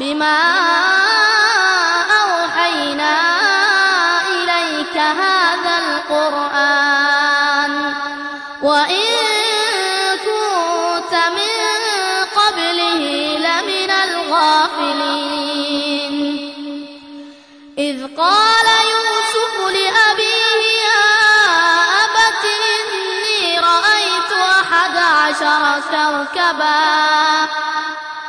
بما أوحينا إليك هذا القرآن وإن كنت من قبله لمن الغافلين. إذ قال يوسف لأبيه يا أبت إني رأيت أحد عشر كوكبا.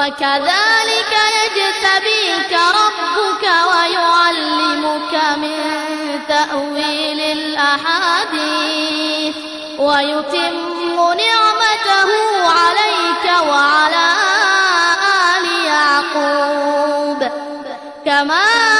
وكذلك يجتبيك ربك ويعلمك من تأويل الأحاديث ويتم نعمته عليك وعلى آل يعقوب كما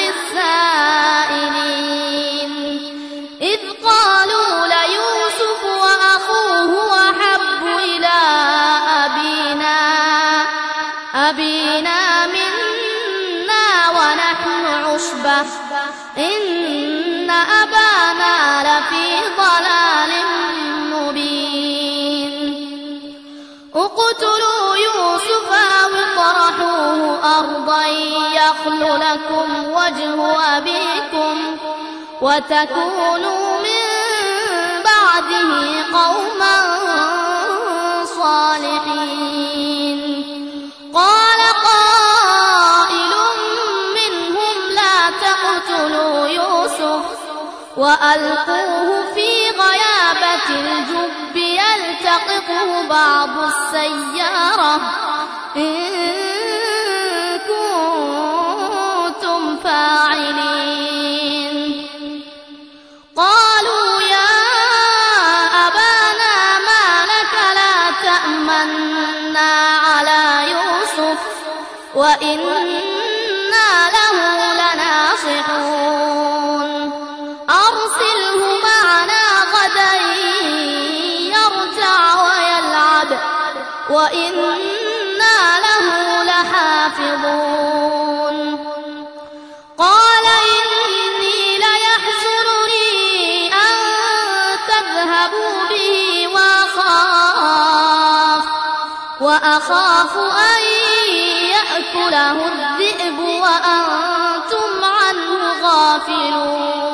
يخل لكم وجه أبيكم وتكونوا من بعده قوما صالحين. قال قائل منهم لا تقتلوا يوسف وألقوه في غيابة الجب يلتقطه بعض السيارة. إن وإنا له لناصحون أرسله معنا غدا يرجع ويلعب وإنا له لحافظون قال إني ليحزنني أن تذهبوا به وأخاف وأخاف أن يأكله الذئب وأنتم عنه غافلون.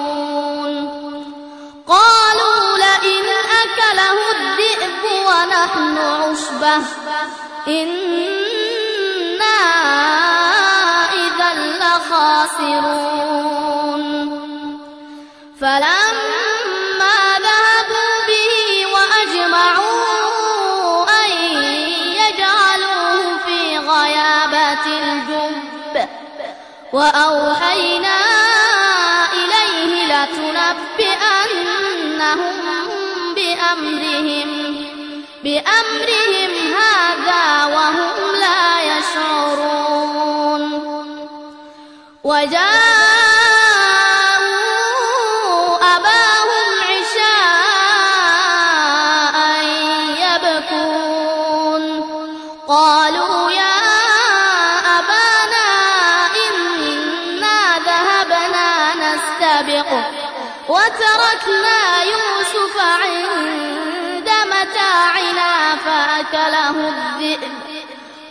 قالوا لئن أكله الذئب ونحن عصبة إنا إذا لخاسرون. فلما وأوحينا إليه لتنبئنهم بأمرهم بأمرهم هذا وهم لا يشعرون. وجاءوا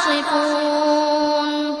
ما تصفون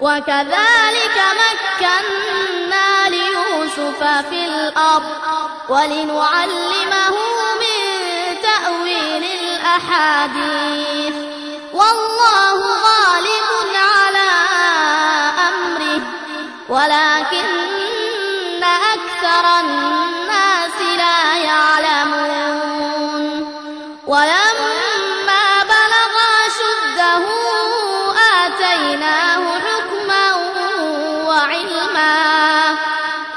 وكذلك مكنا ليوسف في الأرض ولنعلمه من تأويل الأحاديث. والله غالب على أمره ولكن أكثر الناس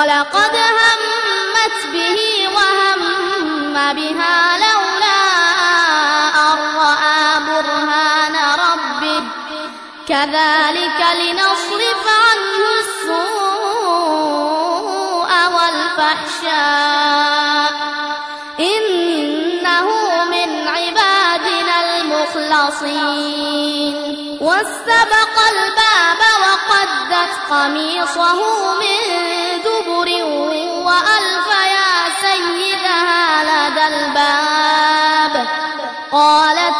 ولقد همت به وهم بها لولا أن رأى برهان ربه. كذلك لنصرف عنه السوء والفحشاء. إنه من عبادنا المخلصين. واستبق الباب وقدت قميصه من دبر وألف يا سيدها لدى الباب. قالت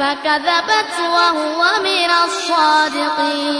فكذبت وهو من الصادقين.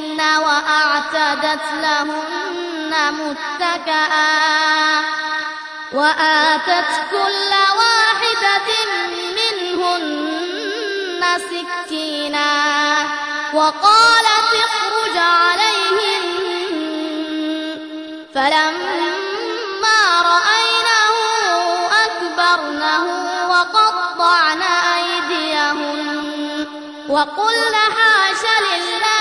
وأعتدت لهن متكئا وآتت كل واحدة منهن سكينا وقالت اخرج عليهم فلما رأينه أكبرنه وقطعن أيديهن وقلن حاش لله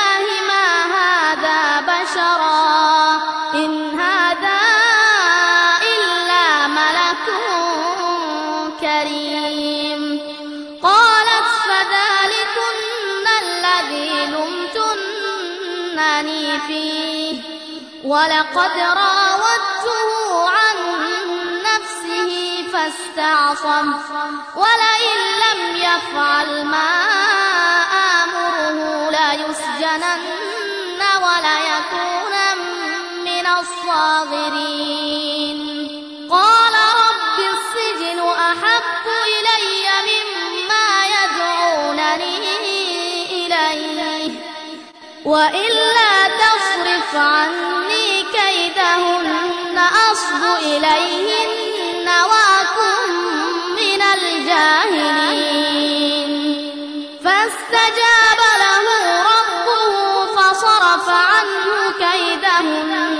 ولقد راودته عن نفسه فاستعصم. ولئن لم يفعل ما آمره ليسجنن وليكونا من الصاغرين. قال رب السجن أحب إلي مما يدعونني إليه. وإلا تصرف عني إليهن وأكن من الجاهلين. فاستجاب له ربه فصرف عنه كيدهن.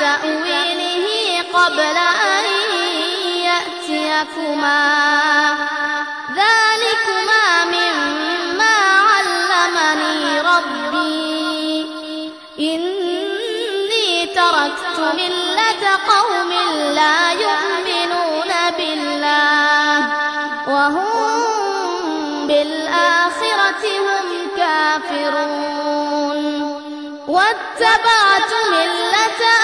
بتأويله قبل أن يأتيكما. ذلكما مما علمني ربي. إني تركت ملة قوم لا يؤمنون بالله. وهم بالآخرة هم كافرون. واتبعت ملة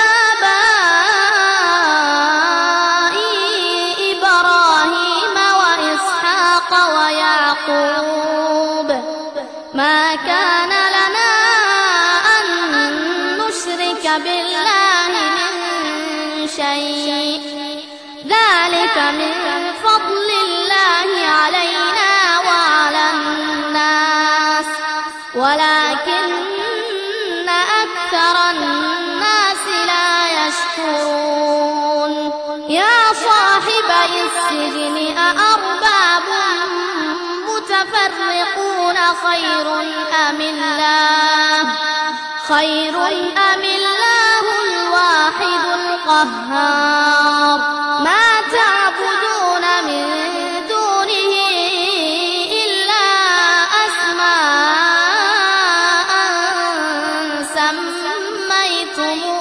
أنتم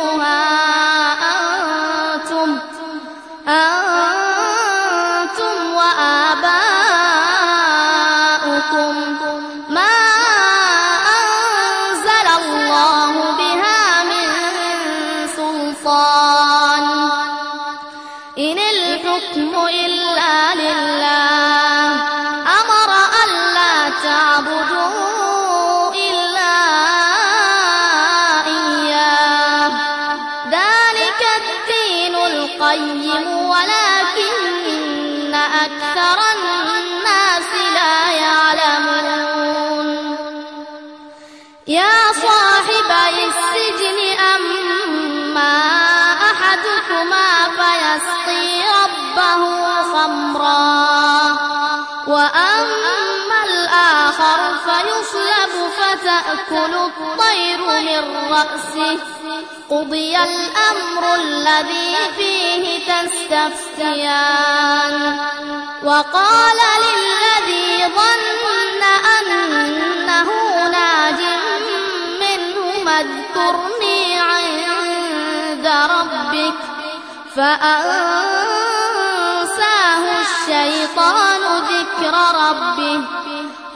فتأكل الطير من رأسه. قضي الأمر الذي فيه تستفتيان. وقال للذي ظن أنه ناج منه اذكرني عند ربك. فأنساه الشيطان ذكر ربه.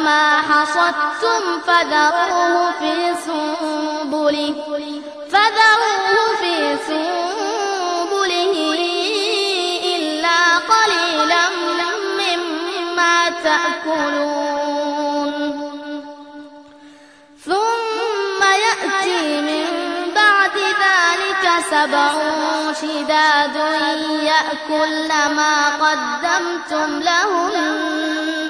فما حصدتم فذروه في سنبله فذروه في سنبله إلا قليلا مما تأكلون. ثم يأتي من بعد ذلك سبع شداد يأكلن ما قدمتم لهن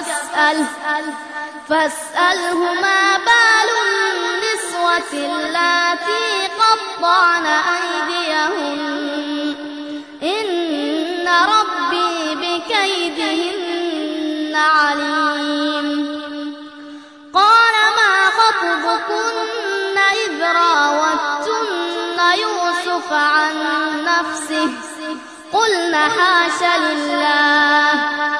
ربك فاسأله فاسأله ما بال النسوة اللاتي قطعن أيديهن. إن ربي بكيدهن عليم. قال ما خطبكن إذ راوتن يوسف عن نفسه؟ قلنا حاش لله.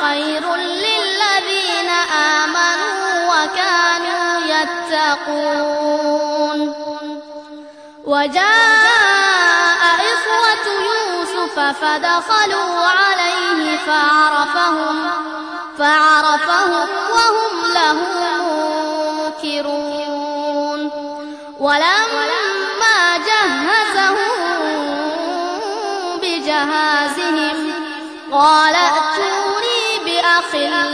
خير للذين آمنوا وكانوا يتقون. وجاء إخوة يوسف فدخلوا عليه فعرفهم فعرفهم وهم له منكرون. ولما جهزهم بجهازهم قال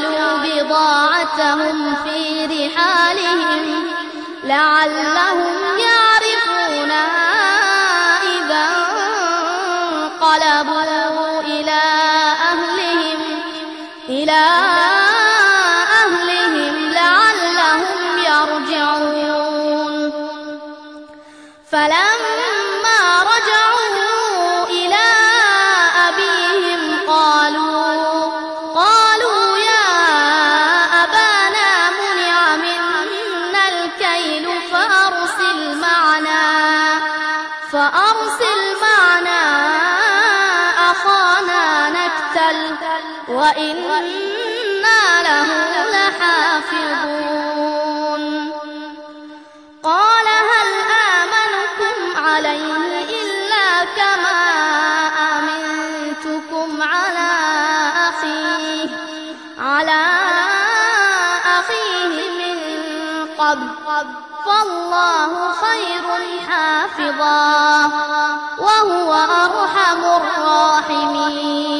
اجعلوا بضاعتهم في رحالهم لعلهم وإنا له لحافظون قال هل آمنكم عليه إلا كما أمنتكم على أخيه على أخيه من قبل فالله خير حافظا وهو أرحم الراحمين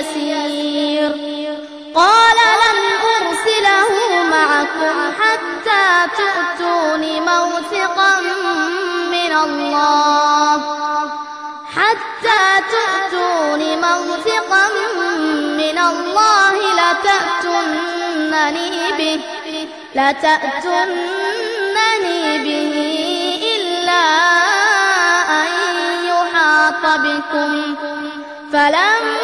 يسير قال لن أرسله معكم حتى تؤتون موثقا من الله. حتى تؤتون موثقا من الله لتأتونني به لتأتونني به إلا أن يحاط بكم. فلما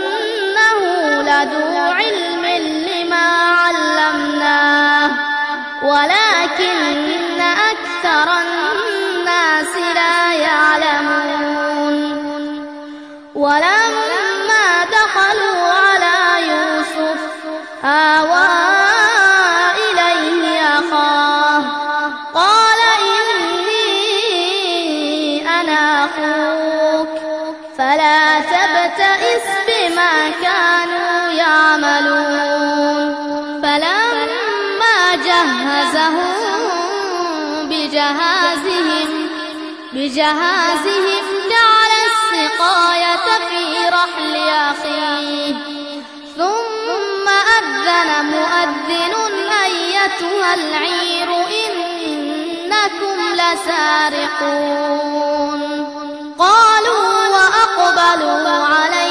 لذو علم لما علمناه ولكن أكثر الناس لا يعلمون. ولما دخلوا على يوسف أنا أخوك فلا تبتئس بما كانوا يعملون. فلما جهزهم بجهازهم بجهازهم جعل السقاية في رحل أخيه ثم أذن مؤذن أيتها العير إنكم لسارقون. قالوا وأقبلوا عليهم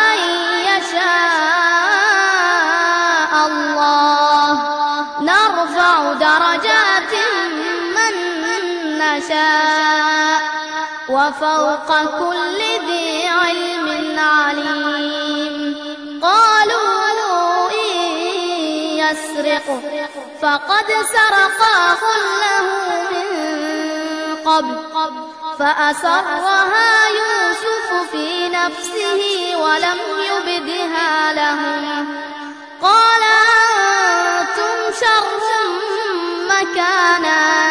وفوق كل ذي علم عليم. قالوا إن يسرق فقد سرق أخ له من قبل فأسرها يوسف في نفسه ولم يبدها لهم. قال أنتم شر مكانا.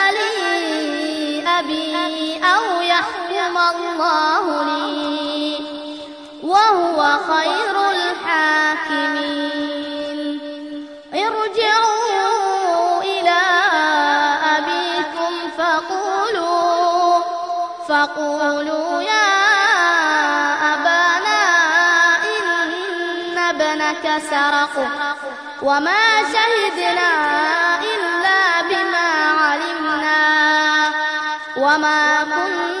الله لي وهو خير الحاكمين. ارجعوا إلى أبيكم فقولوا فقولوا يا أبانا إن ابنك سرق وما شهدنا إلا بما علمنا وما كنا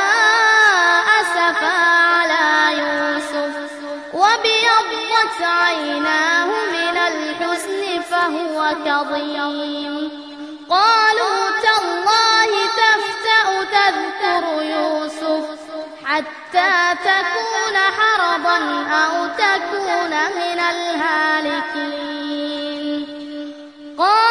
وبيضت عيناه من الحزن فهو كظيم. قالوا تالله تفتأ تذكر يوسف حتى تكون حرضا أو تكون من الهالكين. قال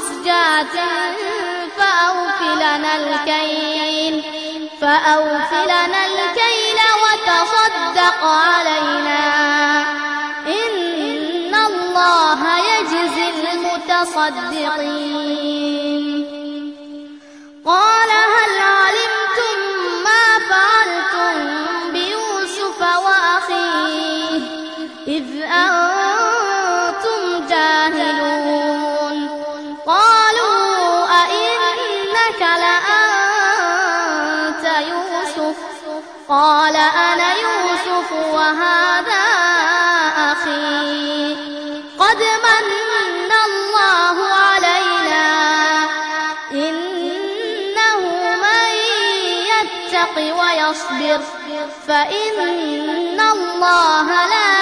مزجاة فأوف لنا الكيل فأوف لنا الكيل وتصدق علينا. إن الله يجزي المتصدقين. فإن الله لا